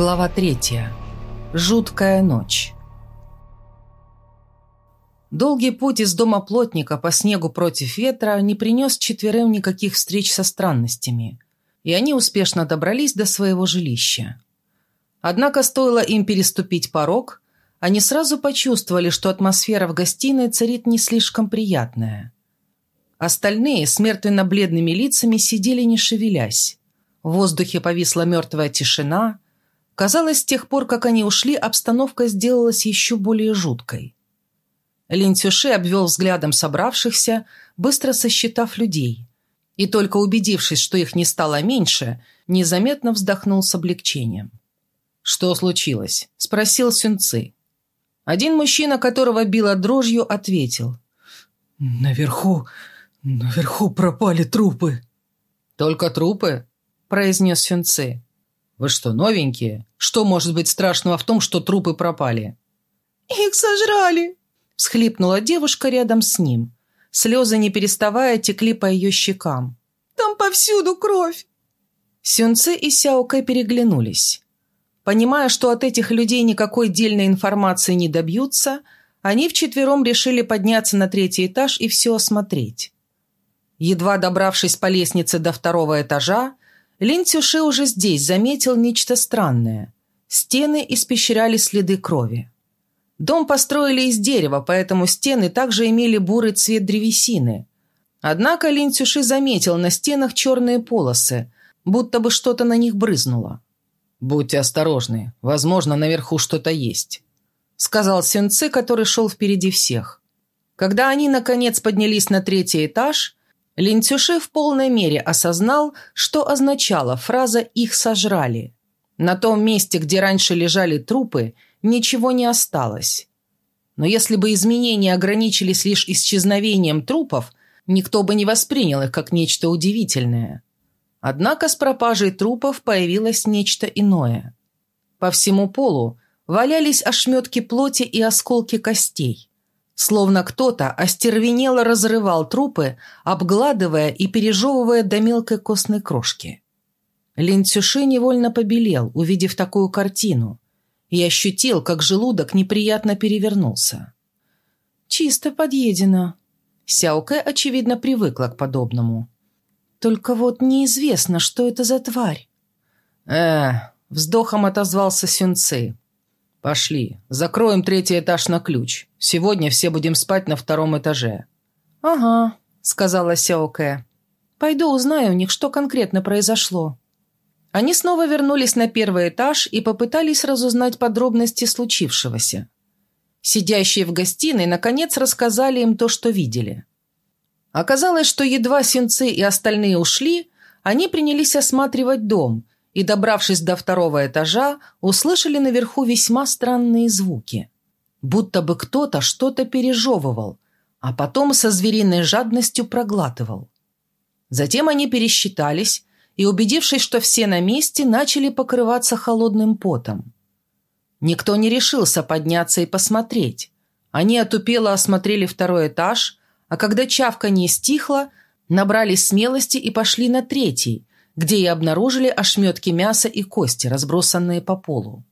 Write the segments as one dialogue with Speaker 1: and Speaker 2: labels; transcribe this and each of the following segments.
Speaker 1: Глава третья. Жуткая ночь. Долгий путь из дома плотника по снегу против ветра не принес четверым никаких встреч со странностями, и они успешно добрались до своего жилища. Однако стоило им переступить порог, они сразу почувствовали, что атмосфера в гостиной царит не слишком приятная. Остальные с мертвенно-бледными лицами сидели не шевелясь. В воздухе повисла мертвая тишина. Казалось, с тех пор, как они ушли, обстановка сделалась еще более жуткой. Линцюши обвел взглядом собравшихся, быстро сосчитав людей. И только убедившись, что их не стало меньше, незаметно вздохнул с облегчением. «Что случилось?» – спросил Сюнцы. Один мужчина, которого било дрожью, ответил.
Speaker 2: «Наверху, наверху пропали трупы».
Speaker 1: «Только трупы?» – произнес Сюнцы. «Вы что, новенькие? Что может быть страшного в том, что трупы пропали?»
Speaker 3: «Их сожрали!»
Speaker 1: – всхлипнула девушка рядом с ним. Слезы, не переставая, текли по ее щекам.
Speaker 3: «Там повсюду кровь!»
Speaker 1: Сюнцы и Сяокэ переглянулись. Понимая, что от этих людей никакой дельной информации не добьются, они вчетвером решили подняться на третий этаж и все осмотреть. Едва добравшись по лестнице до второго этажа, Лин Цюши уже здесь заметил нечто странное. Стены испещряли следы крови. Дом построили из дерева, поэтому стены также имели бурый цвет древесины. Однако Лин Цюши заметил на стенах черные полосы, будто бы что-то на них брызнуло. «Будьте осторожны. Возможно, наверху что-то есть», — сказал Сюнцы, который шел впереди всех. Когда они, наконец, поднялись на третий этаж, Линцюши в полной мере осознал, что означала фраза «их сожрали». На том месте, где раньше лежали трупы, ничего не осталось. Но если бы изменения ограничились лишь исчезновением трупов, никто бы не воспринял их как нечто удивительное. Однако с пропажей трупов появилось нечто иное. По всему полу валялись ошметки плоти и осколки костей. Словно кто-то остервенело разрывал трупы, обгладывая и пережевывая до мелкой костной крошки. Лин Цюши невольно побелел, увидев такую картину, и ощутил, как желудок неприятно перевернулся. «Чисто подъедено». Сяоке, очевидно, привыкла к подобному. Только вот неизвестно, что это за тварь. э вздохом отозвался Сюнцы. «Пошли, закроем третий этаж на ключ. Сегодня все будем спать на втором этаже».
Speaker 3: «Ага», — сказала Сяоке. «Пойду узнаю у них, что конкретно произошло».
Speaker 1: Они снова вернулись на первый этаж и попытались разузнать подробности случившегося. Сидящие в гостиной, наконец, рассказали им то, что видели. Оказалось, что едва Синцы и остальные ушли, они принялись осматривать дом и, добравшись до второго этажа, услышали наверху весьма странные звуки. Будто бы кто-то что-то пережевывал, а потом со звериной жадностью проглатывал. Затем они пересчитались и, убедившись, что все на месте, начали покрываться холодным потом. Никто не решился подняться и посмотреть. Они отупело осмотрели второй этаж – а когда чавка не стихла, набрались смелости и пошли на третий, где и обнаружили ошметки мяса и кости, разбросанные по полу.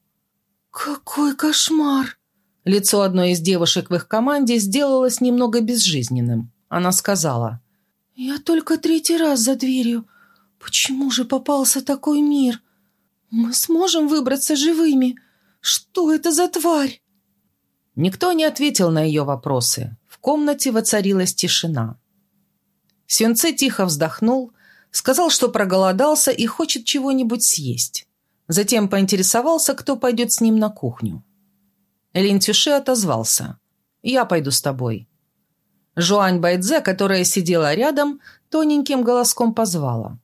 Speaker 3: «Какой кошмар!»
Speaker 1: Лицо одной из девушек в их команде сделалось немного безжизненным. Она сказала.
Speaker 3: «Я только третий раз за дверью. Почему же попался такой мир? Мы сможем выбраться живыми? Что это за тварь?»
Speaker 1: Никто не ответил на ее вопросы. В комнате воцарилась тишина. Сюнце тихо вздохнул, сказал, что проголодался и хочет чего-нибудь съесть. Затем поинтересовался, кто пойдет с ним на кухню. Лин Тюши отозвался. «Я пойду с тобой». Жуань Байдзе, которая сидела рядом, тоненьким голоском позвала.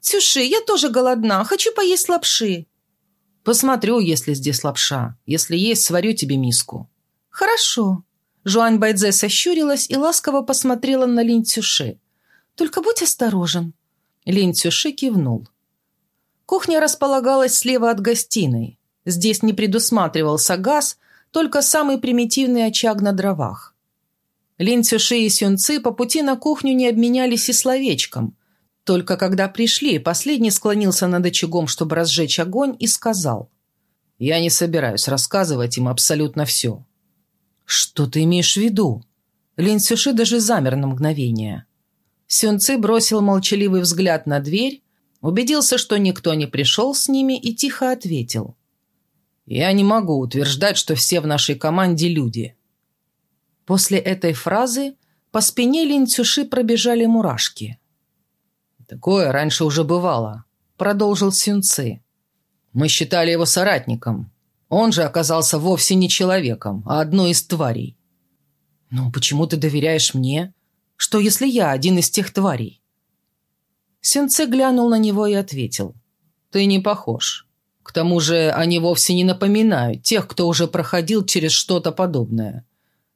Speaker 3: «Цюши, я тоже голодна, хочу поесть лапши».
Speaker 1: «Посмотрю, если здесь лапша. Если есть, сварю тебе миску».
Speaker 3: «Хорошо», Жуань Байдзе сощурилась и ласково посмотрела на Лин Цюши. «Только будь осторожен».
Speaker 1: Лин Цюши кивнул. Кухня располагалась слева от гостиной. Здесь не предусматривался газ, только самый примитивный очаг на дровах. Лин Цюши и Сюнцы по пути на кухню не обменялись и словечком. Только когда пришли, последний склонился над очагом, чтобы разжечь огонь, и сказал. Я не собираюсь рассказывать им абсолютно все». «Что ты имеешь в виду?» Лин Сюши даже замер на мгновение. Сюнцы бросил молчаливый взгляд на дверь, убедился, что никто не пришел с ними и тихо ответил. «Я не могу утверждать, что все в нашей команде люди». После этой фразы по спине Лин Цюши пробежали мурашки. «Такое раньше уже бывало», — продолжил Сюнцы. «Мы считали его соратником. Он же оказался вовсе не человеком, а одной из тварей». «Ну, почему ты доверяешь мне? Что, если я один из тех тварей?» Сюнце глянул на него и ответил. «Ты не похож. К тому же они вовсе не напоминают тех, кто уже проходил через что-то подобное.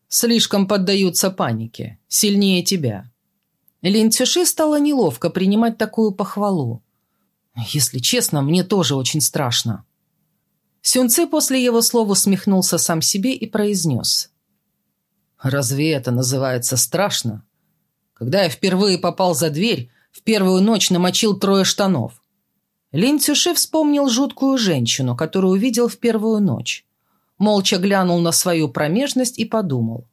Speaker 1: Слишком поддаются панике. Сильнее тебя». Лин Цюши стало неловко принимать такую похвалу. «Если честно, мне тоже очень страшно». Сюнцы после его слов усмехнулся сам себе и произнес. «Разве это называется страшно? Когда я впервые попал за дверь, в первую ночь намочил трое штанов». Лин Цюши вспомнил жуткую женщину, которую увидел в первую ночь. Молча глянул на свою промежность и подумал.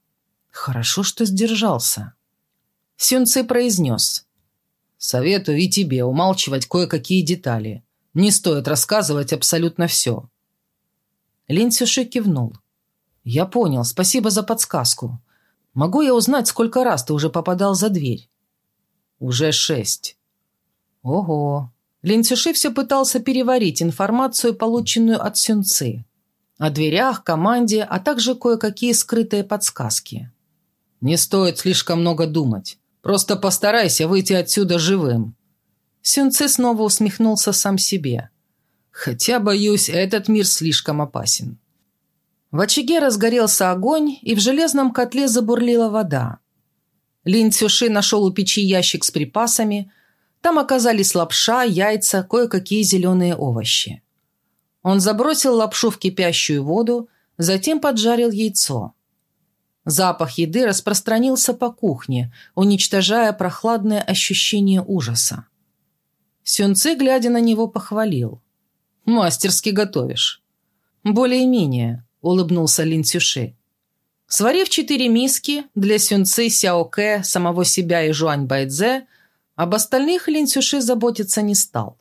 Speaker 1: «Хорошо, что сдержался». Сюнцы произнес. «Советую и тебе умалчивать кое-какие детали. Не стоит рассказывать абсолютно все». Лин Цюши кивнул. «Я понял. Спасибо за подсказку. Могу я узнать, сколько раз ты уже попадал за дверь?» «Уже шесть». «Ого». Лин Цюши все пытался переварить информацию, полученную от Сюнцы. О дверях, команде, а также кое-какие скрытые подсказки. «Не стоит слишком много думать. Просто постарайся выйти отсюда живым». Сюнцы снова усмехнулся сам себе. «Хотя, боюсь, этот мир слишком опасен». В очаге разгорелся огонь, и в железном котле забурлила вода. Лин Цюши нашел у печи ящик с припасами. Там оказались лапша, яйца, кое-какие зеленые овощи. Он забросил лапшу в кипящую воду, затем поджарил яйцо. Запах еды распространился по кухне, уничтожая прохладное ощущение ужаса. Сюнцы, глядя на него, похвалил. «Мастерски готовишь». «Более-менее», — улыбнулся Лин Цюши. Сварив четыре миски для Сюнцы, Сяоке, самого себя и Жуань Байдзе, об остальных Лин Цюши заботиться не стал.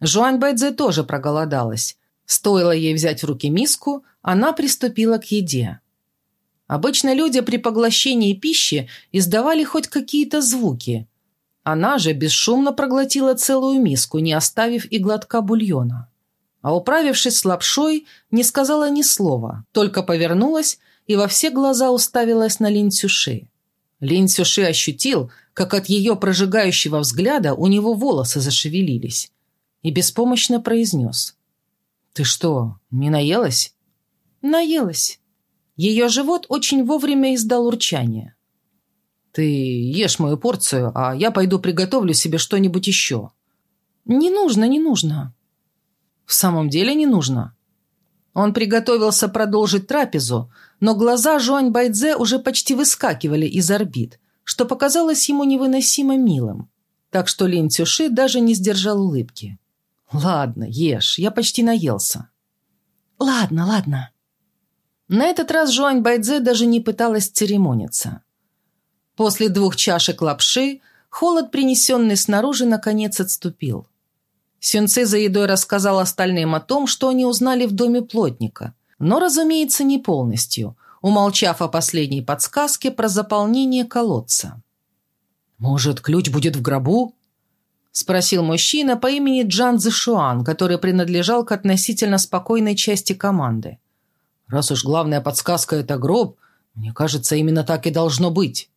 Speaker 1: Жуань Байдзе тоже проголодалась. Стоило ей взять в руки миску, она приступила к еде. Обычно люди при поглощении пищи издавали хоть какие-то звуки. Она же бесшумно проглотила целую миску, не оставив и глотка бульона. А управившись с лапшой, не сказала ни слова, только повернулась и во все глаза уставилась на Лин Цюши. Лин Цюши ощутил, как от ее прожигающего взгляда у него волосы зашевелились, и беспомощно произнес. «Ты что, не наелась?» «Наелась», ее живот очень вовремя издал урчание. «Ты ешь мою порцию, а я пойду приготовлю себе что-нибудь еще». «Не нужно, не нужно». «В самом деле не нужно». Он приготовился продолжить трапезу, но глаза Жуань Байдзе уже почти выскакивали из орбит, что показалось ему невыносимо милым. Так что Лин Цюши даже не сдержал улыбки. «Ладно, ешь, я почти наелся». «Ладно, ладно», на этот раз Жуань Байдзе даже не пыталась церемониться. После двух чашек лапши холод, принесенный снаружи, наконец отступил. Сюнцы за едой рассказал остальным о том, что они узнали в доме плотника, но, разумеется, не полностью, умолчав о последней подсказке про заполнение колодца. «Может, ключ будет в гробу?» – спросил мужчина по имени Джан Зишуан, который принадлежал к относительно спокойной части команды. Раз уж главная подсказка – это гроб, мне кажется, именно так и должно быть».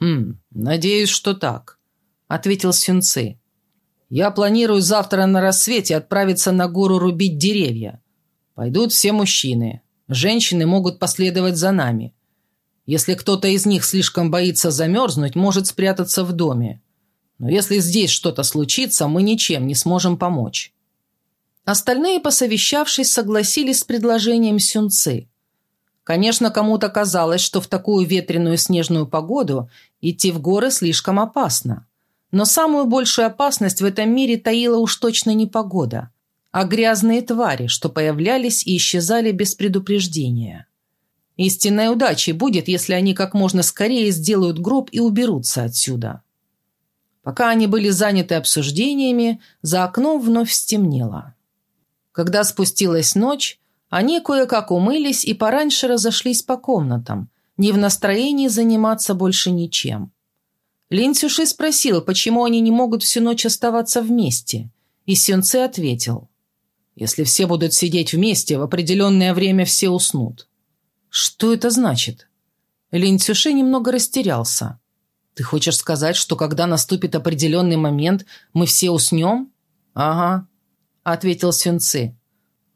Speaker 1: «Хм, надеюсь, что так», – ответил Сюнцы. «Я планирую завтра на рассвете отправиться на гору рубить деревья. Пойдут все мужчины. Женщины могут последовать за нами. Если кто-то из них слишком боится замерзнуть, может спрятаться в доме. Но если здесь что-то случится, мы ничем не сможем помочь». Остальные, посовещавшись, согласились с предложением Сюнцы. Конечно, кому-то казалось, что в такую ветреную снежную погоду идти в горы слишком опасно. Но самую большую опасность в этом мире таила уж точно не погода, а грязные твари, что появлялись и исчезали без предупреждения. Истинной удачей будет, если они как можно скорее сделают гроб и уберутся отсюда. Пока они были заняты обсуждениями, за окном вновь стемнело. Когда спустилась ночь, они кое-как умылись и пораньше разошлись по комнатам, не в настроении заниматься больше ничем. Лин Цюши спросил, почему они не могут всю ночь оставаться вместе, и Сюнце ответил. «Если все будут сидеть вместе, в определенное время все уснут». «Что это значит?» Лин Цюши немного растерялся. «Ты хочешь сказать, что когда наступит определенный момент, мы все уснем?» «Ага», — ответил Сюнцы.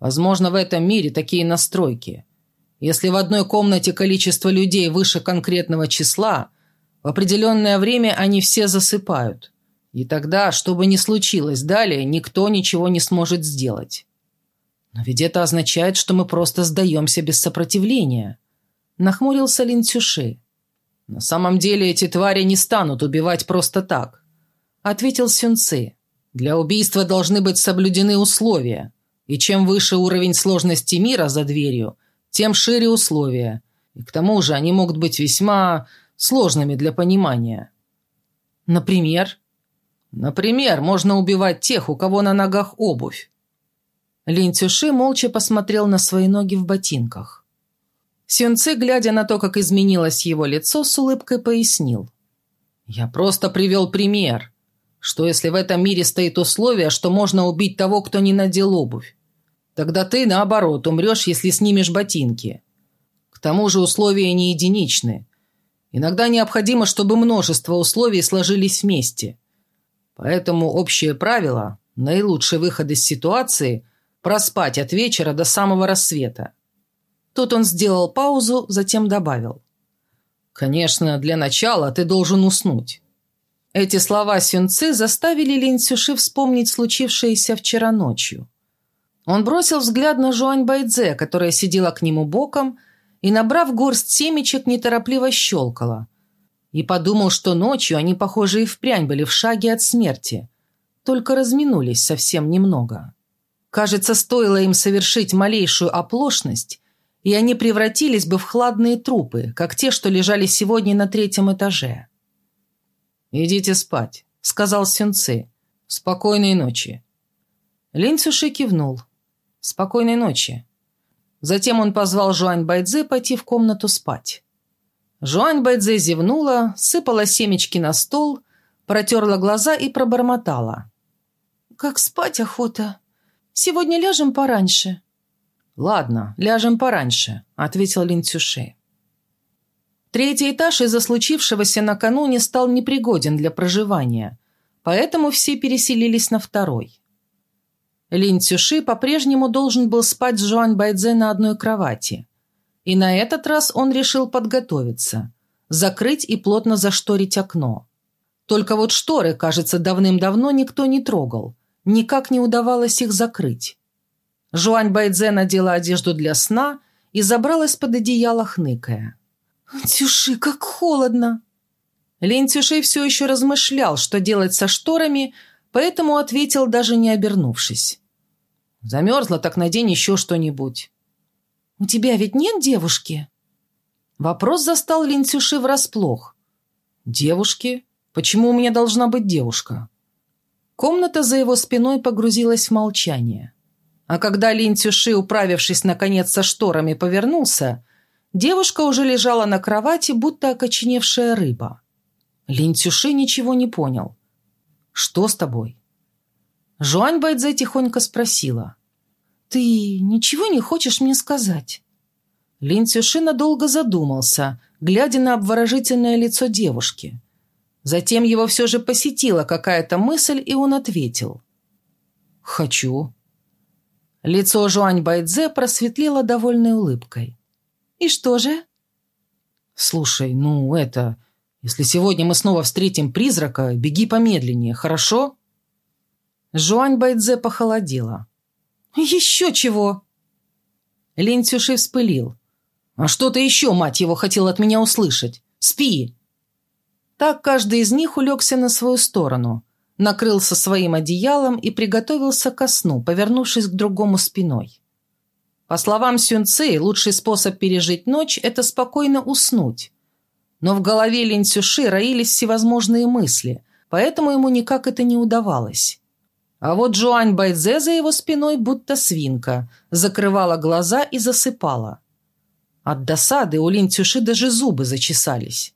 Speaker 1: Возможно, в этом мире такие настройки. Если в одной комнате количество людей выше конкретного числа, в определенное время они все засыпают. И тогда, что бы ни случилось далее, никто ничего не сможет сделать. Но ведь это означает, что мы просто сдаемся без сопротивления. Нахмурился Лин Цюши. На самом деле эти твари не станут убивать просто так. Ответил Сюнцы. Для убийства должны быть соблюдены условия. И чем выше уровень сложности мира за дверью, тем шире условия. И к тому же они могут быть весьма сложными для понимания. Например? Например, можно убивать тех, у кого на ногах обувь. Лин Цюши молча посмотрел на свои ноги в ботинках. Сюнцы, глядя на то, как изменилось его лицо, с улыбкой пояснил. «Я просто привел пример. Что если в этом мире стоит условие, что можно убить того, кто не надел обувь? Тогда ты, наоборот, умрешь, если снимешь ботинки. К тому же условия не единичны. Иногда необходимо, чтобы множество условий сложились вместе. Поэтому общее правило – наилучший выход из ситуации – проспать от вечера до самого рассвета. Тут он сделал паузу, затем добавил. «Конечно, для начала ты должен уснуть. Эти слова Сюнцы заставили Лин Цюши вспомнить случившееся вчера ночью. Он бросил взгляд на Жуань Байдзе, которая сидела к нему боком и, набрав горсть семечек, неторопливо щелкала. И подумал, что ночью они, похоже, и впрямь были в шаге от смерти, только разминулись совсем немного. Кажется, стоило им совершить малейшую оплошность, и они превратились бы в хладные трупы, как те, что лежали сегодня на третьем этаже. «Идите спать», — сказал Сюнцы. «Спокойной ночи». Лин кивнул. «Спокойной ночи». Затем он позвал Жуань Байдзе пойти в комнату спать. Жуань Байдзе зевнула, сыпала семечки на стол, протерла глаза и пробормотала. «Как спать охота? Сегодня ляжем пораньше». «Ладно, ляжем пораньше», — ответил Лин Цюши. Третий этаж из-за случившегося накануне стал непригоден для проживания, поэтому все переселились на второй. Лин Цюши по-прежнему должен был спать с Жуань Байдзе на одной кровати. И на этот раз он решил подготовиться, закрыть и плотно зашторить окно. Только вот шторы, кажется, давным-давно никто не трогал, никак не удавалось их закрыть. Жуань Байдзе надела одежду для сна и забралась под одеяло, хныкая. «Тюши, как холодно!» Лин Тюшей все еще размышлял, что делать со шторами, поэтому ответил, даже не обернувшись. «Замерзла, так надень еще что-нибудь». «У тебя ведь нет девушки?» Вопрос застал Лин Цюши врасплох. «Девушки? Почему у меня должна быть девушка?» Комната за его спиной погрузилась в молчание. А когда Лин Цюши, управившись наконец со шторами, повернулся, Девушка уже лежала на кровати, будто окоченевшая рыба. Лин Цюши ничего не понял. «Что с тобой?» Жуань Байдзе тихонько спросила. «Ты ничего не хочешь мне сказать?» Лин Цюши надолго задумался, глядя на обворожительное лицо девушки. Затем его все же посетила какая-то мысль, и он ответил. «Хочу». Лицо Жуань Байдзе просветлело довольной улыбкой. «И что же?» «Слушай, ну это... Если сегодня мы снова встретим призрака, беги помедленнее, хорошо?» Жуань Байдзе похолодела. «Еще чего?» Лин Цюши вспылил. «А что ты еще, мать его, хотел от меня услышать? Спи!» Так каждый из них улегся на свою сторону, накрылся своим одеялом и приготовился ко сну, повернувшись к другому спиной. По словам Сюнцы, лучший способ пережить ночь – это спокойно уснуть. Но в голове Лин Цюши роились всевозможные мысли, поэтому ему никак это не удавалось. А вот Жуань Байдзе за его спиной будто свинка, закрывала глаза и засыпала. От досады у Лин Цюши даже зубы зачесались.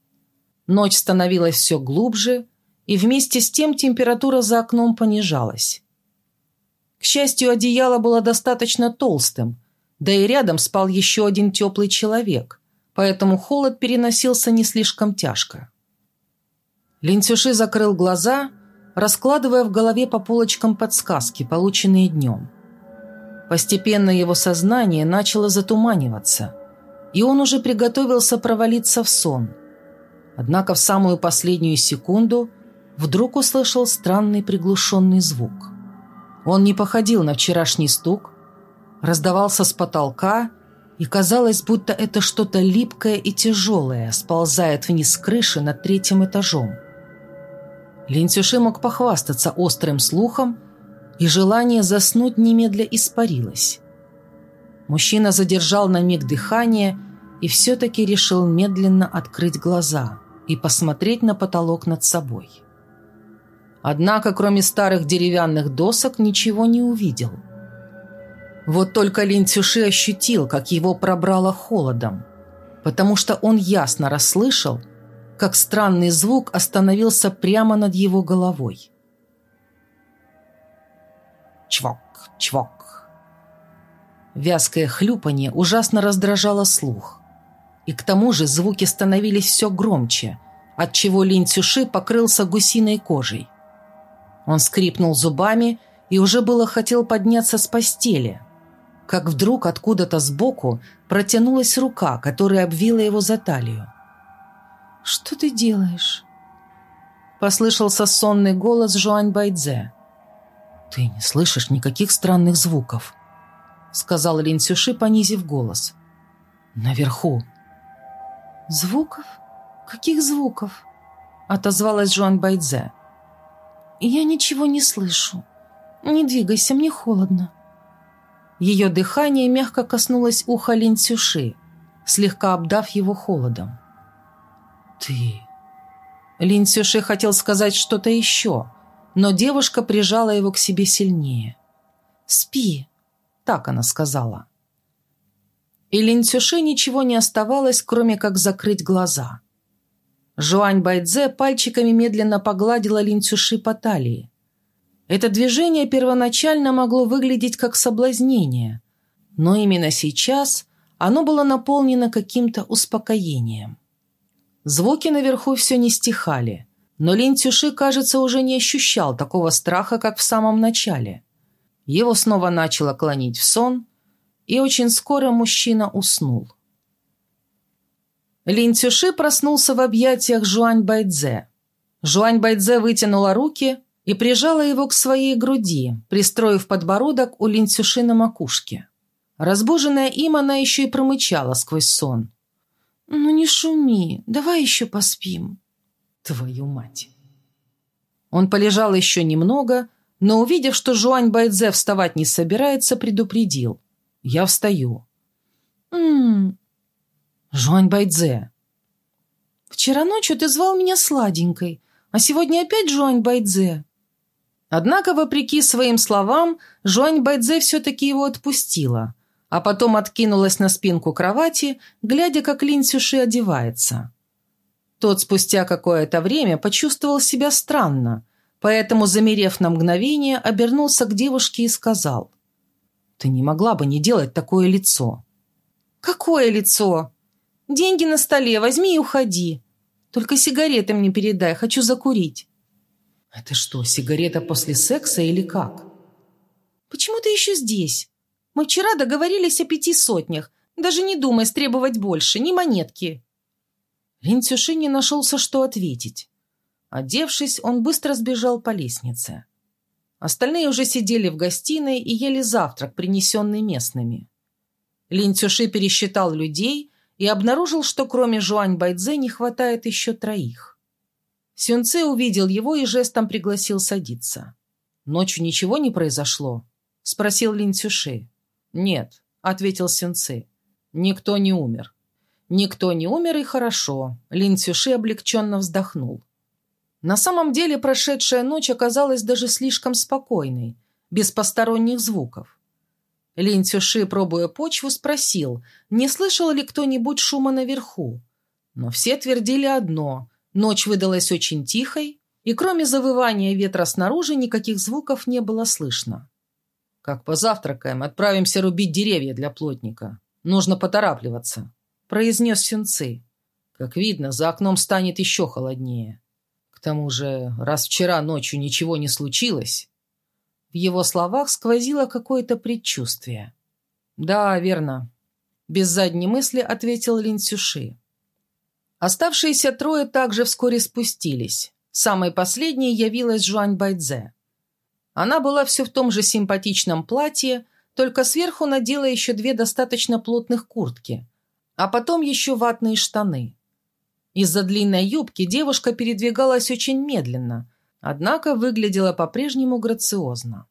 Speaker 1: Ночь становилась все глубже, и вместе с тем температура за окном понижалась. К счастью, одеяло было достаточно толстым, да и рядом спал еще один теплый человек, поэтому холод переносился не слишком тяжко. Линцюши закрыл глаза, раскладывая в голове по полочкам подсказки, полученные днем. Постепенно его сознание начало затуманиваться, и он уже приготовился провалиться в сон. Однако в самую последнюю секунду вдруг услышал странный приглушенный звук. Он не походил на вчерашний стук, раздавался с потолка, и казалось, будто это что-то липкое и тяжелое сползает вниз с крыши над третьим этажом. Линцюши мог похвастаться острым слухом, и желание заснуть немедля испарилось. Мужчина задержал на миг дыхание и все-таки решил медленно открыть глаза и посмотреть на потолок над собой. Однако, кроме старых деревянных досок, ничего не увидел. Вот только Лин Цюши ощутил, как его пробрало холодом, потому что он ясно расслышал, как странный звук остановился прямо над его головой. Чвок, чвок. Вязкое хлюпанье ужасно раздражало слух. И к тому же звуки становились все громче, отчего Лин Цюши покрылся гусиной кожей. Он скрипнул зубами и уже было хотел подняться с постели, как вдруг откуда-то сбоку протянулась рука, которая обвила его за талию.
Speaker 3: «Что ты делаешь?»
Speaker 1: Послышался сонный голос Жуань Байдзе.
Speaker 2: «Ты не слышишь никаких странных звуков», — сказал Лин Цюши, понизив голос. «Наверху».
Speaker 3: «Звуков? Каких звуков?»
Speaker 1: — отозвалась Жуан Байдзе.
Speaker 3: «Я ничего не слышу. Не двигайся, мне холодно».
Speaker 1: Ее дыхание мягко коснулось уха Лин Цюши, слегка обдав его холодом.
Speaker 2: «Ты...»
Speaker 1: Лин Цюши хотел сказать что-то еще, но девушка прижала его к себе сильнее. «Спи», — так она сказала. И Лин Цюши ничего не оставалось, кроме как закрыть глаза. Жуань Байдзе пальчиками медленно погладила Лин Цюши по талии. Это движение первоначально могло выглядеть как соблазнение, но именно сейчас оно было наполнено каким-то успокоением. Звуки наверху все не стихали, но Лин Цюши, кажется, уже не ощущал такого страха, как в самом начале. Его снова начало клонить в сон, и очень скоро мужчина уснул. Лин Цюши проснулся в объятиях Жуань Байдзе. Жуань Байдзе вытянула руки и прижала его к своей груди, пристроив подбородок у Лин Цюши на макушке. Разбуженная им, она еще и промычала сквозь сон.
Speaker 3: «Ну не шуми, давай еще поспим».
Speaker 1: Твою мать. Он полежал еще немного, но, увидев, что Жуань Байдзе вставать не собирается, предупредил. «Я встаю».
Speaker 3: «М-м-м»,
Speaker 1: Жуань Байдзе.
Speaker 3: «Вчера ночью ты звал меня сладенькой, а сегодня опять Жуань Байдзе».
Speaker 1: Однако, вопреки своим словам, Жуань Байдзе все-таки его отпустила, а потом откинулась на спинку кровати, глядя, как Лин Сюши одевается. Тот спустя какое-то время почувствовал себя странно, поэтому, замерев на мгновение, обернулся к девушке и сказал, «Ты не могла бы не делать такое лицо».
Speaker 3: «Какое лицо?» Деньги на столе, возьми и уходи. Только сигареты мне передай, хочу закурить».
Speaker 1: «Это что, сигарета после секса или как?»
Speaker 3: «Почему ты еще здесь? Мы вчера договорились о пяти сотнях. Даже не думай стребовать больше, ни монетки».
Speaker 1: Лин Цюши не нашелся, что ответить. Одевшись, он быстро сбежал по лестнице. Остальные уже сидели в гостиной и ели завтрак, принесенный местными. Лин Цюши пересчитал людей и обнаружил, что кроме Жуань Байдзе не хватает еще троих. Сюнце увидел его и жестом пригласил садиться. «Ночью ничего не произошло?» — спросил Лин Цюши. «Нет», — ответил Сюнце. «Никто не умер». «Никто не умер, и хорошо», — Лин Цюши облегченно вздохнул. На самом деле прошедшая ночь оказалась даже слишком спокойной, без посторонних звуков. Лин Цюши, пробуя почву, спросил, не слышал ли кто-нибудь шума наверху. Но все твердили одно Ночь выдалась очень тихой, и кроме завывания ветра снаружи никаких звуков не было слышно. «Как позавтракаем, отправимся рубить деревья для плотника. Нужно поторапливаться», — произнес Сюнцы. «Как видно, за окном станет еще холоднее. К тому же, раз вчера ночью ничего не случилось...» В его словах сквозило какое-то предчувствие. «Да, верно», — без задней мысли ответил Лин Сюши. Оставшиеся трое также вскоре спустились. Самой последней явилась Жуань Байдзе. Она была все в том же симпатичном платье, только сверху надела еще две достаточно плотных куртки, а потом еще ватные штаны. Из-за длинной юбки девушка передвигалась очень медленно, однако выглядела по-прежнему грациозно.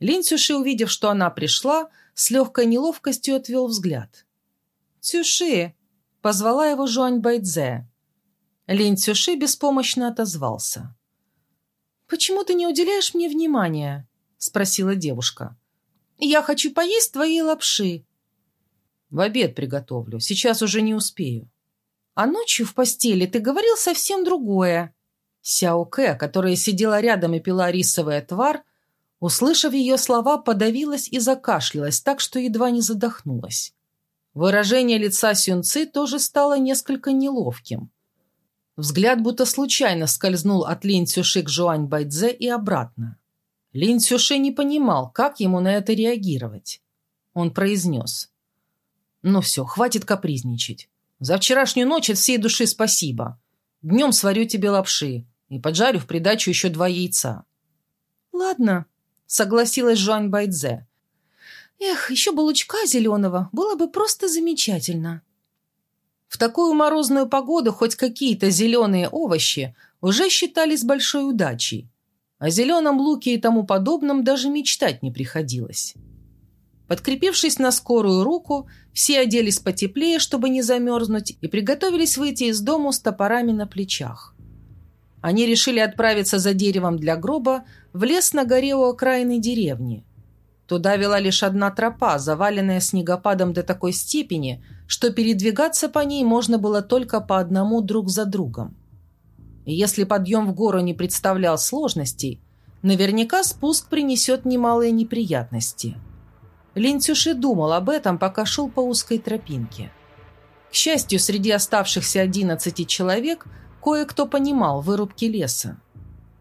Speaker 1: Лин Цюши, увидев, что она пришла, с легкой неловкостью отвел взгляд. «Цюши, Позвала его Жуань Байдзе. Лин Цюши беспомощно отозвался. «Почему ты не уделяешь мне внимания?» — спросила девушка. «Я хочу поесть твоей лапши». «В обед приготовлю. Сейчас уже не успею». «А ночью в постели ты говорил совсем другое». Сяо Кэ, которая сидела рядом и пила рисовый отвар, услышав ее слова, подавилась и закашлялась так, что едва не задохнулась. Выражение лица Сюнцы тоже стало несколько неловким. Взгляд будто случайно скользнул от Лин Цюши к Жуань Байдзе и обратно. Лин Цюши не понимал, как ему на это реагировать. Он произнес. «Ну все, хватит капризничать. За вчерашнюю ночь от всей души спасибо. Днем сварю тебе лапши и поджарю в придачу еще два яйца».
Speaker 3: «Ладно», — согласилась Жуань Байдзе. Эх, еще бы лучка зеленого, было бы просто замечательно.
Speaker 1: В такую морозную погоду хоть какие-то зеленые овощи уже считались большой удачей. О зеленом луке и тому подобном даже мечтать не приходилось. Подкрепившись на скорую руку, все оделись потеплее, чтобы не замерзнуть, и приготовились выйти из дому с топорами на плечах. Они решили отправиться за деревом для гроба в лес на горе у окраины деревни. Туда вела лишь одна тропа, заваленная снегопадом до такой степени, что передвигаться по ней можно было только по одному друг за другом. И если подъем в гору не представлял сложностей, наверняка спуск принесет немалые неприятности. Линцюши думал об этом, пока шел по узкой тропинке. К счастью, среди оставшихся одиннадцати человек кое-кто понимал вырубки леса.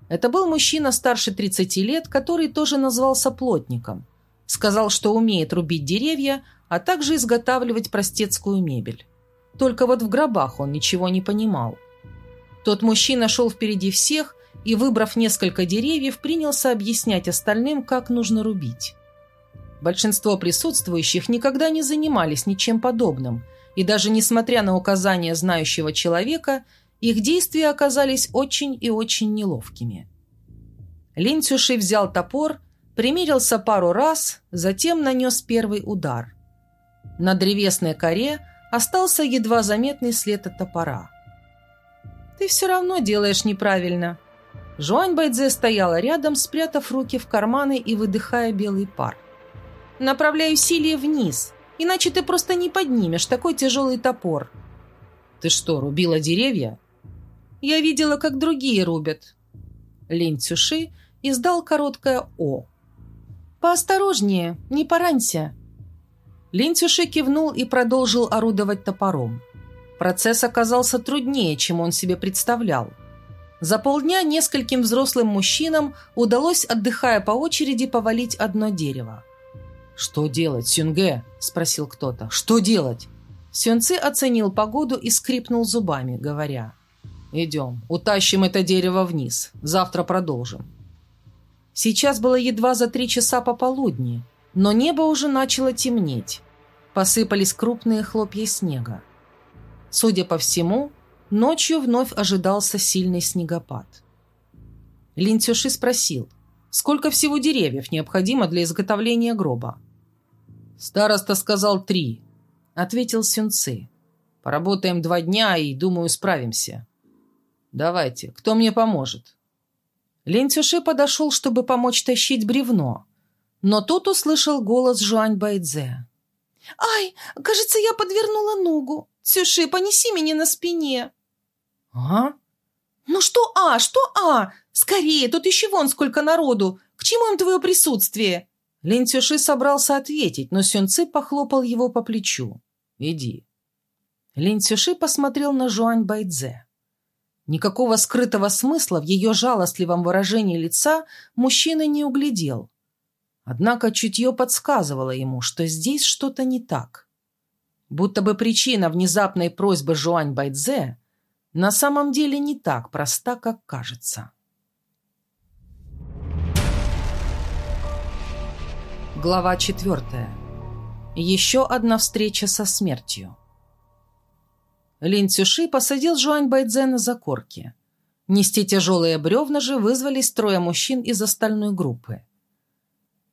Speaker 1: Это был мужчина старше 30 лет, который тоже назвался плотником – Сказал, что умеет рубить деревья, а также изготавливать простецкую мебель. Только вот в гробах он ничего не понимал. Тот мужчина шел впереди всех и, выбрав несколько деревьев, принялся объяснять остальным, как нужно рубить. Большинство присутствующих никогда не занимались ничем подобным, и даже несмотря на указания знающего человека, их действия оказались очень и очень неловкими. Лин Цюши взял топор примерился пару раз, затем нанес первый удар. На древесной коре остался едва заметный след от топора. «Ты все равно делаешь неправильно». Жуань Байдзе стояла рядом, спрятав руки в карманы и выдыхая белый пар. «Направляй усилие вниз, иначе ты просто не поднимешь такой тяжелый топор». «Ты что, рубила деревья?»
Speaker 3: «Я видела, как другие рубят».
Speaker 1: Линь Цюши издал короткое «О».
Speaker 3: «Поосторожнее, не поранься!»
Speaker 1: Линтюши кивнул и продолжил орудовать топором. Процесс оказался труднее, чем он себе представлял. За полдня нескольким взрослым мужчинам удалось, отдыхая по очереди, повалить одно дерево. «Что делать, Сюнге?» – спросил кто-то. «Что делать?» Сюнцы оценил погоду и скрипнул зубами, говоря. «Идем, утащим это дерево вниз. Завтра продолжим». Сейчас было едва за три часа пополудни, но небо уже начало темнеть. Посыпались крупные хлопья снега. Судя по всему, Ночью вновь ожидался сильный снегопад. Лин Цюши спросил, сколько всего деревьев необходимо для изготовления гроба. «Староста сказал три», — ответил Сюнцы. «Поработаем два дня и, думаю, справимся». «Давайте, кто мне поможет?» Лин Цюши подошел, чтобы помочь тащить бревно, но тут услышал голос Жуань Байдзе.
Speaker 3: «Ай, кажется, я подвернула ногу. Цюши, понеси меня на спине».
Speaker 1: «А?»
Speaker 3: «Ну что «а», что «а»? Скорее, тут еще вон сколько народу. К чему им твое присутствие?»
Speaker 1: Лин Цюши собрался ответить, но Сюнцы похлопал его по плечу. «Иди». Лин Цюши посмотрел на Жуань Байдзе. Никакого скрытого смысла в ее жалостливом выражении лица мужчина не углядел. Однако чутье подсказывало ему, что здесь что-то не так. Будто бы причина внезапной просьбы Жуань Байдзе на самом деле не так проста, как кажется. Глава четвертая. Еще одна встреча со смертью. Лин Цюши посадил Жуань Байдзе на закорки. Нести тяжелые бревна же вызвались трое мужчин из остальной группы.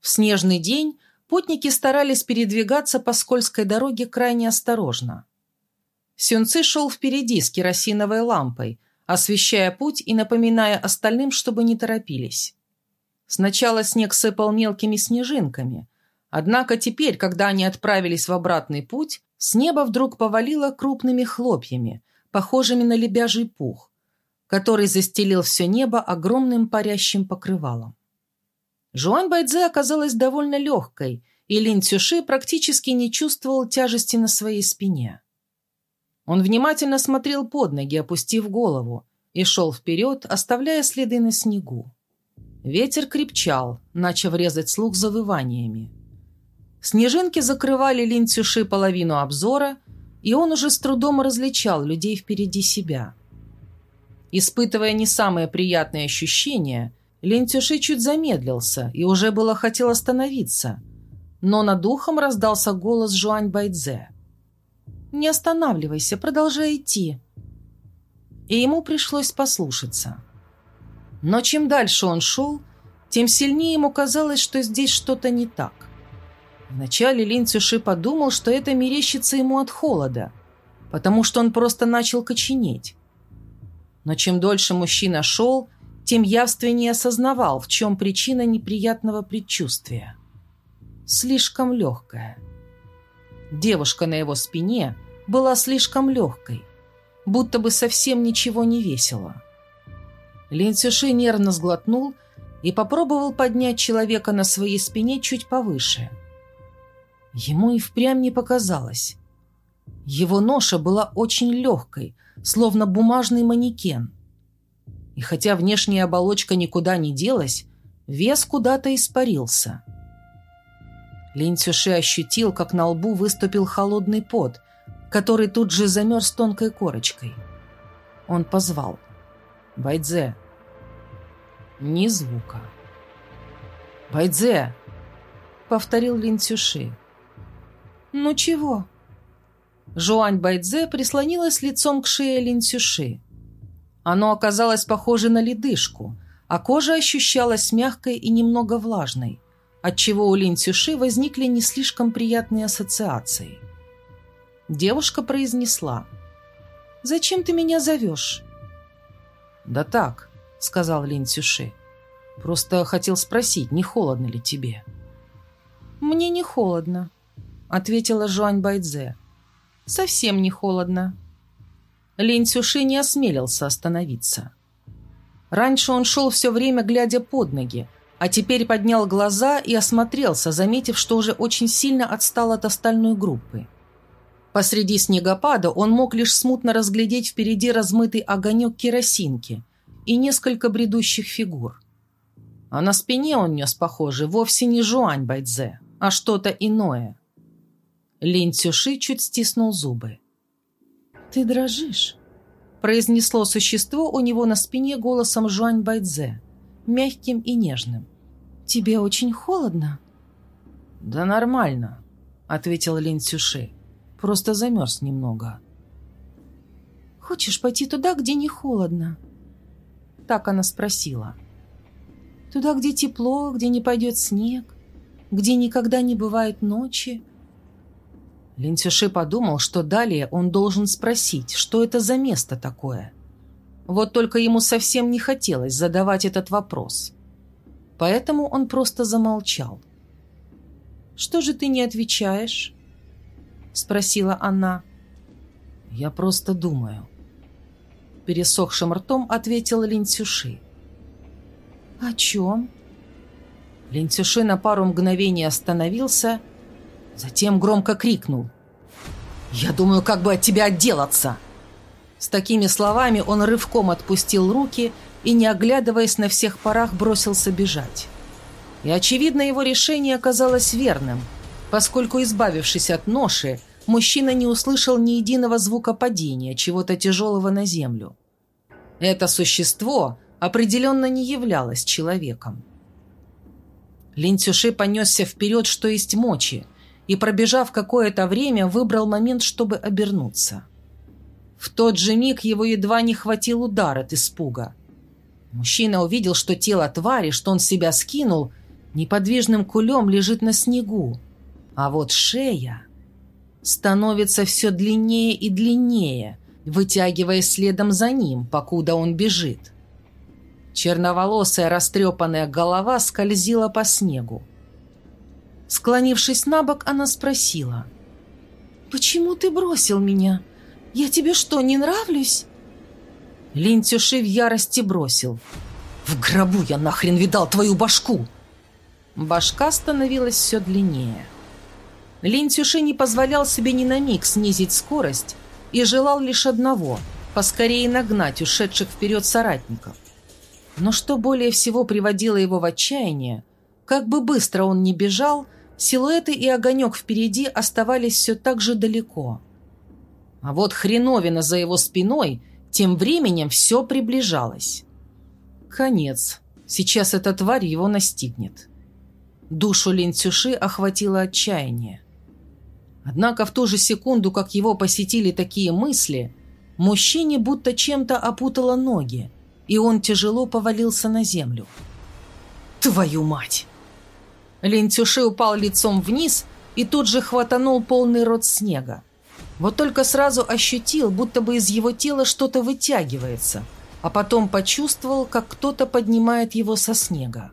Speaker 1: В снежный день путники старались передвигаться по скользкой дороге крайне осторожно. Сюнцы шел впереди с керосиновой лампой, освещая путь и напоминая остальным, чтобы не торопились. Сначала снег сыпал мелкими снежинками, однако теперь, когда они отправились в обратный путь, с неба вдруг повалило крупными хлопьями, похожими на лебяжий пух, который застелил все небо огромным парящим покрывалом. Жуань Байдзе оказалась довольно легкой, и Лин Цюши практически не чувствовал тяжести на своей спине. Он внимательно смотрел под ноги, опустив голову, и шел вперед, оставляя следы на снегу. Ветер крепчал, начав резать слух завываниями. Снежинки закрывали Лин Цюши половину обзора, и он уже с трудом различал людей впереди себя. Испытывая не самые приятные ощущения, Лентюши чуть замедлился и уже было хотел остановиться, но над духом раздался голос Жуань Байдзе. «Не останавливайся, продолжай идти». И ему пришлось послушаться. Но чем дальше он шел, тем сильнее ему казалось, что здесь что-то не так. Вначале Лин Цюши подумал, что это мерещится ему от холода, потому что он просто начал коченеть. Но чем дольше мужчина шел, тем явственнее осознавал, в чем причина неприятного предчувствия. Слишком легкая. Девушка на его спине была слишком легкой, будто бы совсем ничего не весело. Лин Цюши нервно сглотнул и попробовал поднять человека на своей спине чуть повыше. Ему и впрямь не показалось. Его ноша была очень легкой, словно бумажный манекен – и хотя внешняя оболочка никуда не делась, вес куда-то испарился. Лин Цюши ощутил, как на лбу выступил холодный пот, который тут же замерз тонкой корочкой. Он позвал. «Байдзе!» Ни звука. «Байдзе!» — повторил Лин Цюши. «Ну чего?» Жуань Байдзе прислонилась лицом к шее Лин Цюши. Оно оказалось похоже на ледышку, а кожа ощущалась мягкой и немного влажной, отчего у Лин Цюши возникли не слишком приятные ассоциации. Девушка произнесла. «Зачем ты меня зовешь?» «Да так», — сказал Лин Цюши. «Просто хотел спросить, не холодно ли тебе?» «Мне не холодно», — ответила Жуань Байдзе. «Совсем не холодно». Лень Цюши не осмелился остановиться. Раньше он шел все время, глядя под ноги, а теперь поднял глаза и осмотрелся, заметив, что уже очень сильно отстал от остальной группы. Посреди снегопада он мог лишь смутно разглядеть впереди размытый огонек керосинки и несколько бредущих фигур. А на спине он нес, похоже, вовсе не Жуань Байдзе, а что-то иное. Лин Цюши чуть стиснул зубы. «Ты дрожишь», — произнесло существо у него на спине голосом Жуань Байдзе, мягким и нежным. «Тебе очень холодно?» «Да нормально», — ответил Лин Цюши. «Просто замерз немного».
Speaker 3: Хочешь пойти туда, где не холодно?»
Speaker 1: Так она спросила.
Speaker 3: «Туда, где тепло, где не пойдет снег, где никогда не бывает ночи?»
Speaker 1: Линцюши подумал, что далее он должен спросить, что это за место такое. Вот только ему совсем не хотелось задавать этот вопрос. Поэтому он просто замолчал. «Что же ты не отвечаешь?» — спросила она. «Я просто думаю». Пересохшим ртом ответил Линцюши.
Speaker 3: «О чем?»
Speaker 1: Линцюши на пару мгновений остановился, затем громко крикнул. «Я думаю, как бы от тебя отделаться!» С такими словами он рывком отпустил руки и, не оглядываясь на всех парах, бросился бежать. И, очевидно, его решение оказалось верным, поскольку, избавившись от ноши, мужчина не услышал ни единого звука падения, чего-то тяжелого на землю. Это существо определенно не являлось человеком. Линцюши понесся вперед, что есть мочи, и, пробежав какое-то время, выбрал момент, чтобы обернуться. В тот же миг его едва не хватил удар от испуга. Мужчина увидел, что тело твари, что он себя скинул, неподвижным кулем лежит на снегу, а вот шея становится все длиннее и длиннее, вытягиваясь следом за ним, покуда он бежит. Черноволосая растрепанная голова скользила по снегу. Склонившись на бок, она спросила.
Speaker 3: «Почему ты бросил меня? Я тебе что, не нравлюсь?»
Speaker 1: Линтюши в ярости бросил. «В гробу я нахрен видал твою башку!» Башка становилась все длиннее. Линтюши не позволял себе ни на миг снизить скорость и желал лишь одного – поскорее нагнать ушедших вперед соратников. Но что более всего приводило его в отчаяние, как бы быстро он ни бежал, силуэты и огонек впереди оставались все так же далеко. А вот хреновина за его спиной тем временем все приближалось. Конец. Сейчас эта тварь его настигнет. Душу Линцюши охватило отчаяние. Однако в ту же секунду, как его посетили такие мысли, мужчине будто чем-то опутало ноги, и он тяжело повалился на землю. «Твою мать!» Линцюши упал лицом вниз и тут же хватанул полный рот снега. Вот только сразу ощутил, будто бы из его тела что-то вытягивается, а потом почувствовал, как кто-то поднимает его со снега.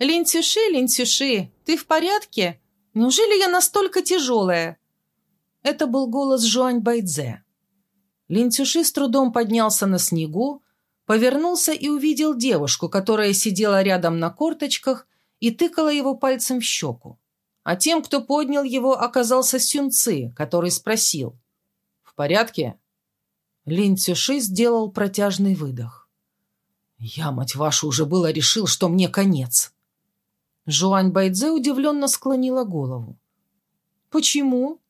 Speaker 3: «Линцюши, Линцюши, ты в порядке? Неужели я настолько тяжелая?»
Speaker 1: Это был голос Жуань Байдзе. Линцюши с трудом поднялся на снегу, повернулся и увидел девушку, которая сидела рядом на корточках и тыкала его пальцем в щеку. А тем, кто поднял его, оказался Сюнцы, который спросил. «В порядке?» Лин Цюши сделал протяжный выдох. «Я, мать вашу, уже было решил, что мне конец». Жуань Байдзе удивленно склонила голову. «Почему?»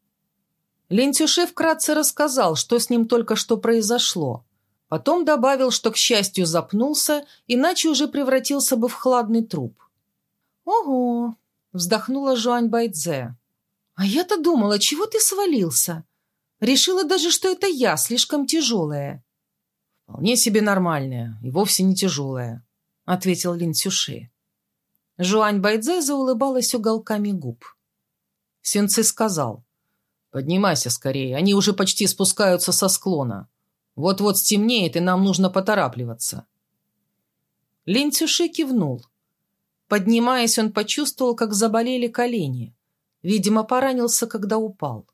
Speaker 1: Лин Цюши вкратце рассказал, что с ним только что произошло. Потом добавил, что, к счастью, запнулся, иначе уже превратился бы в хладный труп.
Speaker 3: «Ого!» — вздохнула Жуань Байдзе. «А я-то думала, чего ты свалился? Решила даже, что это я, слишком тяжелая».
Speaker 1: «Вполне себе нормальная и вовсе не тяжелая», — ответил Лин Цюши. Жуань Байдзе заулыбалась уголками губ. Сюнцы сказал, «Поднимайся скорее, они уже почти спускаются со склона. Вот-вот стемнеет, и нам нужно поторапливаться». Лин Цюши кивнул. Поднимаясь, он почувствовал, как заболели колени. Видимо, поранился, когда упал.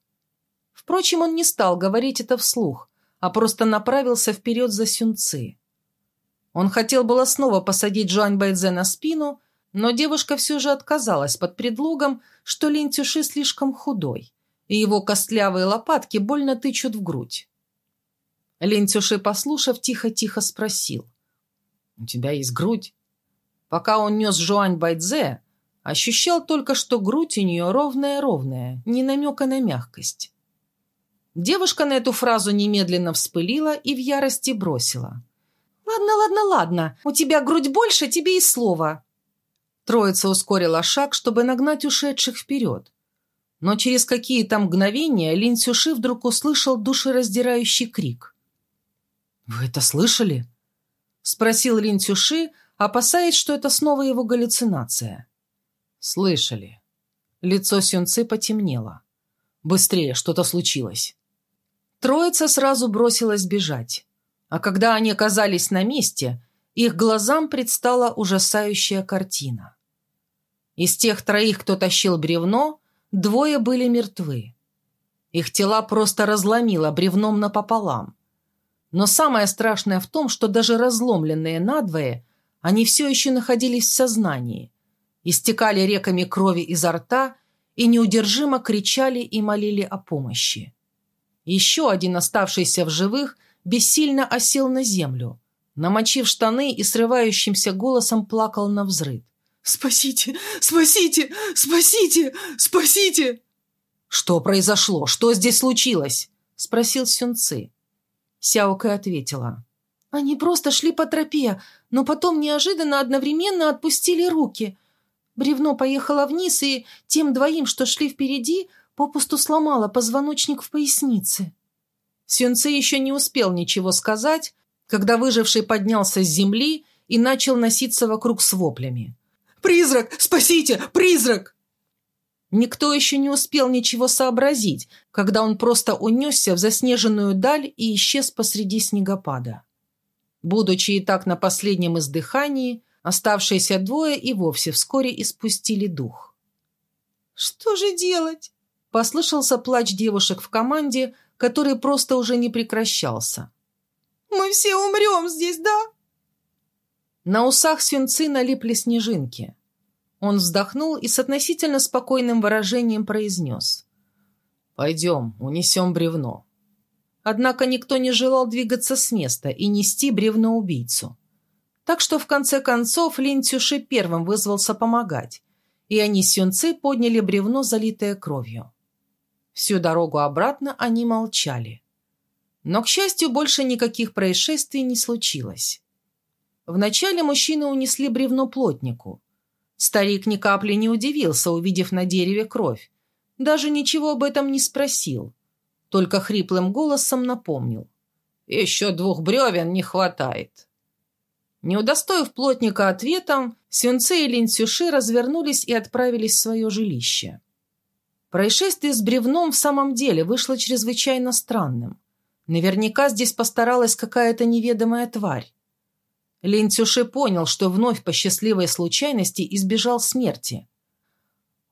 Speaker 1: Впрочем, он не стал говорить это вслух, а просто направился вперед за Сюнцы. Он хотел было снова посадить Жуань Байдзе на спину, но девушка все же отказалась под предлогом, что Лин Цюши слишком худой, и его костлявые лопатки больно тычут в грудь. Лин Цюши, послушав, тихо-тихо спросил. «У тебя есть грудь?» Пока он нес Жуань Байдзе, ощущал только, что грудь у нее ровная-ровная, не намека на мягкость. Девушка на эту фразу немедленно вспылила и в ярости бросила.
Speaker 3: «Ладно, ладно, ладно, у тебя грудь больше, тебе и слово».
Speaker 1: Троица ускорила шаг, чтобы нагнать ушедших вперед. Но через какие-то мгновения Лин Сюши вдруг услышал душераздирающий крик.
Speaker 2: «Вы это слышали?» — спросил Лин Цюши, опасаясь, что это снова его галлюцинация. «Слышали». Лицо Сюнцы потемнело. «Быстрее, что-то случилось». Троица сразу бросилась бежать. А когда они оказались на месте, их глазам предстала ужасающая картина. Из тех троих, кто тащил бревно, двое были мертвы. Их тела просто разломило бревном напополам. Но самое страшное в том, что даже разломленные надвое, они все еще находились в сознании, истекали реками крови изо рта и неудержимо кричали и молили о помощи. Еще один, оставшийся в живых, бессильно осел на землю, намочив штаны и срывающимся голосом плакал на взрыд.
Speaker 3: «Спасите! Спасите! Спасите! Спасите!»
Speaker 2: «Что произошло? Что здесь случилось?» — спросил Сюнцы. Сяока ответила.
Speaker 3: «Они просто шли по тропе, но потом неожиданно одновременно отпустили руки. Бревно поехало вниз, и тем двоим, что шли впереди, попусту сломало позвоночник в пояснице».
Speaker 2: Сюнцы еще не успел ничего сказать, когда выживший поднялся с земли и начал носиться вокруг с воплями.
Speaker 3: «Призрак! Спасите! Призрак!»
Speaker 2: Никто еще не успел ничего сообразить, когда он просто унесся в заснеженную даль и исчез посреди снегопада. Будучи и так на последнем издыхании, оставшиеся двое и вовсе вскоре испустили дух.
Speaker 3: «Что же делать?»
Speaker 2: – послышался плач девушек в команде, который просто уже не прекращался.
Speaker 3: «Мы все умрем здесь, да?»
Speaker 2: На усах свинцы налипли снежинки – он вздохнул и с относительно спокойным выражением произнес. «Пойдем, унесем бревно». Однако никто не желал двигаться с места и нести бревно-убийцу. Так что в конце концов Лин Цюши первым вызвался помогать, и они с Юнцы подняли бревно, залитое кровью. Всю дорогу обратно они молчали. Но, к счастью, больше никаких происшествий не случилось. Вначале мужчины унесли бревно плотнику – Старик ни капли не удивился, увидев на дереве кровь. Даже ничего об этом не спросил. Только хриплым голосом напомнил. «Еще двух бревен не хватает». Не удостоив плотника ответом, Сюнце и Линцюши развернулись и отправились в свое жилище. Происшествие с бревном в самом деле вышло чрезвычайно странным. Наверняка здесь постаралась какая-то неведомая тварь. Лин Цюши понял, что вновь по счастливой случайности избежал смерти.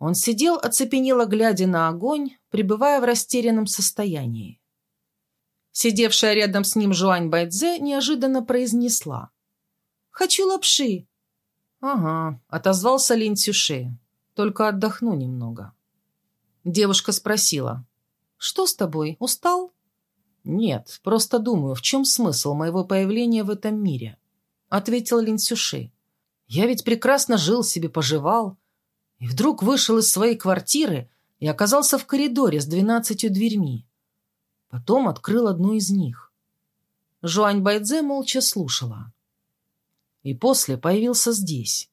Speaker 2: Он сидел, оцепенело глядя на огонь, пребывая в растерянном состоянии. Сидевшая рядом с ним Жуань Байдзе неожиданно произнесла. «Хочу лапши». «Ага», — отозвался Лин Цюши. «Только отдохну немного». Девушка спросила. «Что с тобой? Устал?» «Нет, просто думаю, в чем смысл моего появления в этом мире?» ответил Линсюши. «Я ведь прекрасно жил себе, поживал, и вдруг вышел из своей квартиры и оказался в коридоре с двенадцатью дверьми. Потом открыл одну из них. Жуань Байдзе молча слушала. И после появился здесь.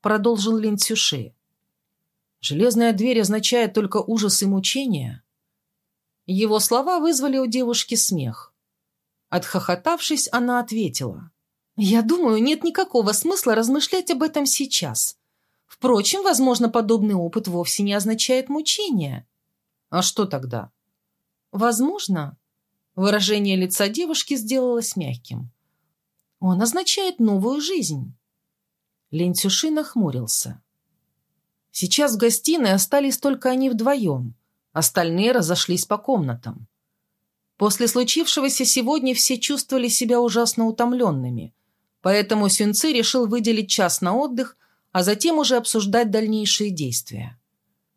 Speaker 2: Продолжил Лин Цюши. Железная дверь означает только ужас и мучения. Его слова вызвали у девушки смех. Отхохотавшись, она ответила. Я думаю, нет никакого смысла размышлять об этом сейчас. Впрочем, возможно, подобный опыт вовсе не означает мучения. А что тогда? Возможно. Выражение лица девушки сделалось мягким. Он означает новую жизнь. Лень Цюши нахмурился. Сейчас в гостиной остались только они вдвоем. Остальные разошлись по комнатам. После случившегося сегодня все чувствовали себя ужасно утомленными – Поэтому Сюнцы решил выделить час на отдых, а затем уже обсуждать дальнейшие действия.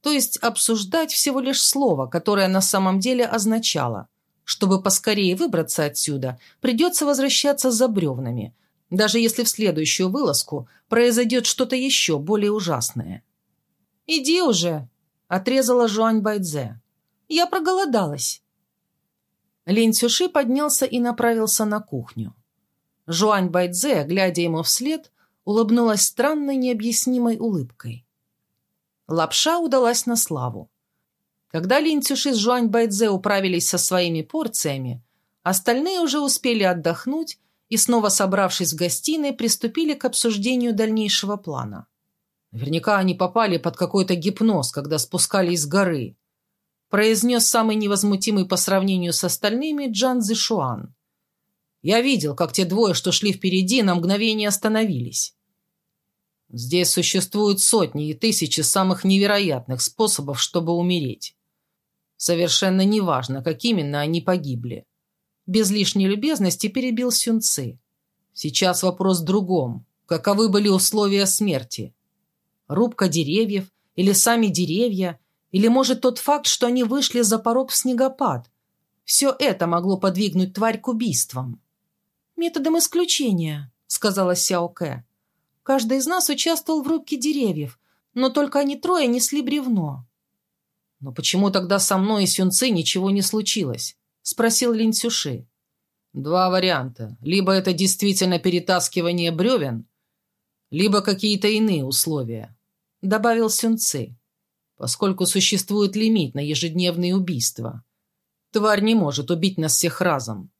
Speaker 2: То есть обсуждать всего лишь слово, которое на самом деле означало. Чтобы поскорее выбраться отсюда, придется возвращаться за бревнами, даже если в следующую вылазку произойдет что-то еще более ужасное. «Иди уже!» – отрезала Жуань Байдзе. «Я проголодалась». Лин Цюши поднялся и направился на кухню. Жуань Байдзе, глядя ему вслед, улыбнулась странной необъяснимой улыбкой. Лапша удалась на славу. Когда Лин Цюши с Жуань Байдзе управились со своими порциями,
Speaker 1: Остальные уже успели отдохнуть и, снова собравшись в гостиной, приступили к обсуждению дальнейшего плана.
Speaker 2: Наверняка они попали под какой-то гипноз, когда спускались с горы, произнес самый невозмутимый по сравнению с остальными Джан Зишуан. Я видел, как те двое, что шли впереди, на мгновение остановились. Здесь существуют сотни и тысячи самых невероятных способов, чтобы умереть. Совершенно неважно, как именно они погибли. Без лишней любезности перебил Сюнцы. Сейчас вопрос в другом. Каковы были условия смерти? Рубка деревьев или сами деревья, или, может, тот факт, что они вышли за порог в снегопад. Все это могло подвигнуть тварь к убийствам.
Speaker 3: «Методом исключения», — сказала Сяо Кэ. «Каждый из нас участвовал в рубке деревьев, но только они трое несли бревно».
Speaker 2: «Но почему тогда со мной и Сюнцы ничего не случилось?» — спросил Лин Цюши. «Два варианта. Либо это действительно перетаскивание бревен, либо какие-то иные условия», — добавил Сюнцы поскольку существует лимит на ежедневные убийства. Тварь не может убить нас всех разом.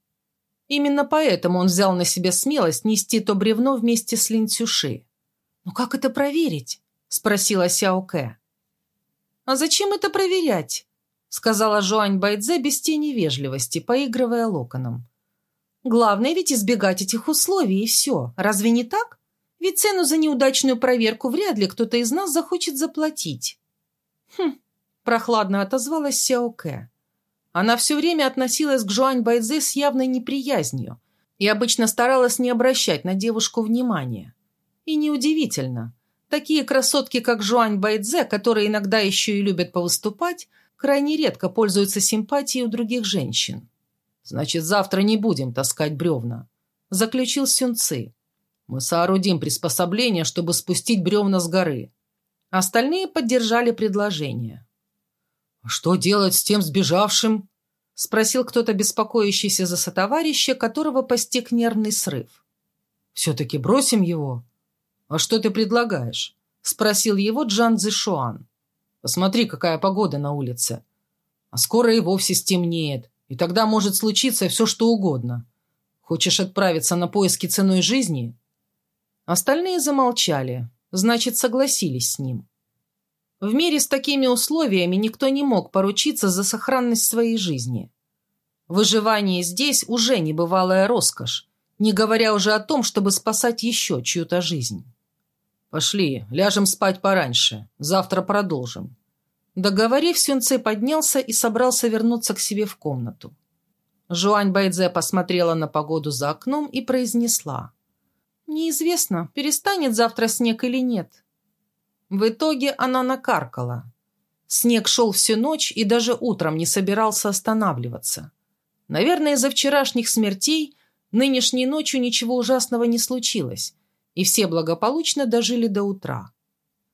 Speaker 2: Именно поэтому он взял на себя смелость нести то бревно вместе с Линцюши.
Speaker 3: «Но как это проверить?» – спросила Сяо Кэ.
Speaker 1: «А зачем это проверять?» – сказала Жуань Байдзе без тени вежливости, поигрывая локоном. «Главное ведь избегать этих условий, и все. Разве не так? Ведь цену за неудачную проверку вряд ли кто-то из нас захочет заплатить». «Хм», – прохладно отозвалась Сяо Кэ. Она все время относилась к Жуань Байдзе с явной неприязнью и обычно старалась не обращать на девушку внимания. И неудивительно. Такие красотки, как Жуань Байдзе, которые иногда еще и любят повыступать, крайне редко пользуются симпатией у других женщин. «Значит, завтра не будем таскать бревна», – заключил Сюнцы. «Мы соорудим приспособление, чтобы спустить бревна с горы. Остальные поддержали предложение. «А «Что делать с тем сбежавшим?» – спросил кто-то, беспокоящийся за сотоварища, которого постиг нервный срыв. «Все-таки бросим его?» «А что ты предлагаешь?» – спросил его Джан Цзишуан. «Посмотри, какая погода на улице. А скоро и вовсе стемнеет, и тогда может случиться все, что угодно. Хочешь отправиться на поиски ценой жизни?» Остальные замолчали, значит, согласились с ним. В мире с такими условиями никто не мог поручиться за сохранность своей жизни. Выживание здесь уже небывалая роскошь, не говоря уже о том, чтобы спасать еще чью-то жизнь. «Пошли, ляжем спать пораньше, завтра продолжим». Договорив, Сюнце поднялся и собрался вернуться к себе в комнату. Жуань Байдзе посмотрела на погоду за окном и произнесла. Неизвестно, перестанет завтра снег или нет. В итоге она накаркала. Снег шел всю ночь и даже утром не собирался останавливаться. Наверное, из-за вчерашних смертей нынешней ночью ничего ужасного не случилось, и все благополучно дожили до утра.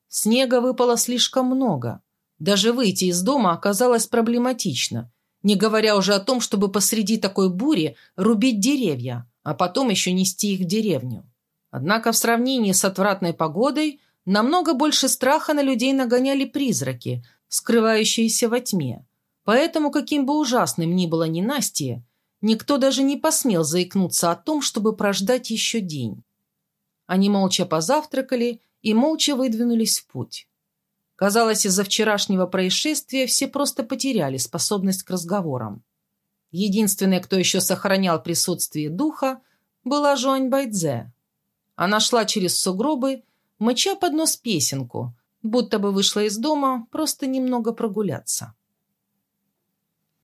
Speaker 1: Снега выпало слишком много. Даже выйти из дома оказалось проблематично, не говоря уже о том, чтобы посреди такой бури рубить деревья, а потом еще нести их в деревню. Однако в сравнении с отвратной погодой намного больше страха на людей нагоняли призраки, скрывающиеся во тьме. Поэтому, каким бы ужасным ни было ненастье, никто даже не посмел заикнуться о том, чтобы прождать еще день. Они молча позавтракали и молча выдвинулись в путь. Казалось, из-за вчерашнего происшествия все просто потеряли способность к разговорам. Единственной, кто еще сохранял присутствие духа, была Жуань Байдзе, она шла через сугробы, мыча под нос песенку, будто бы вышла из дома просто немного прогуляться.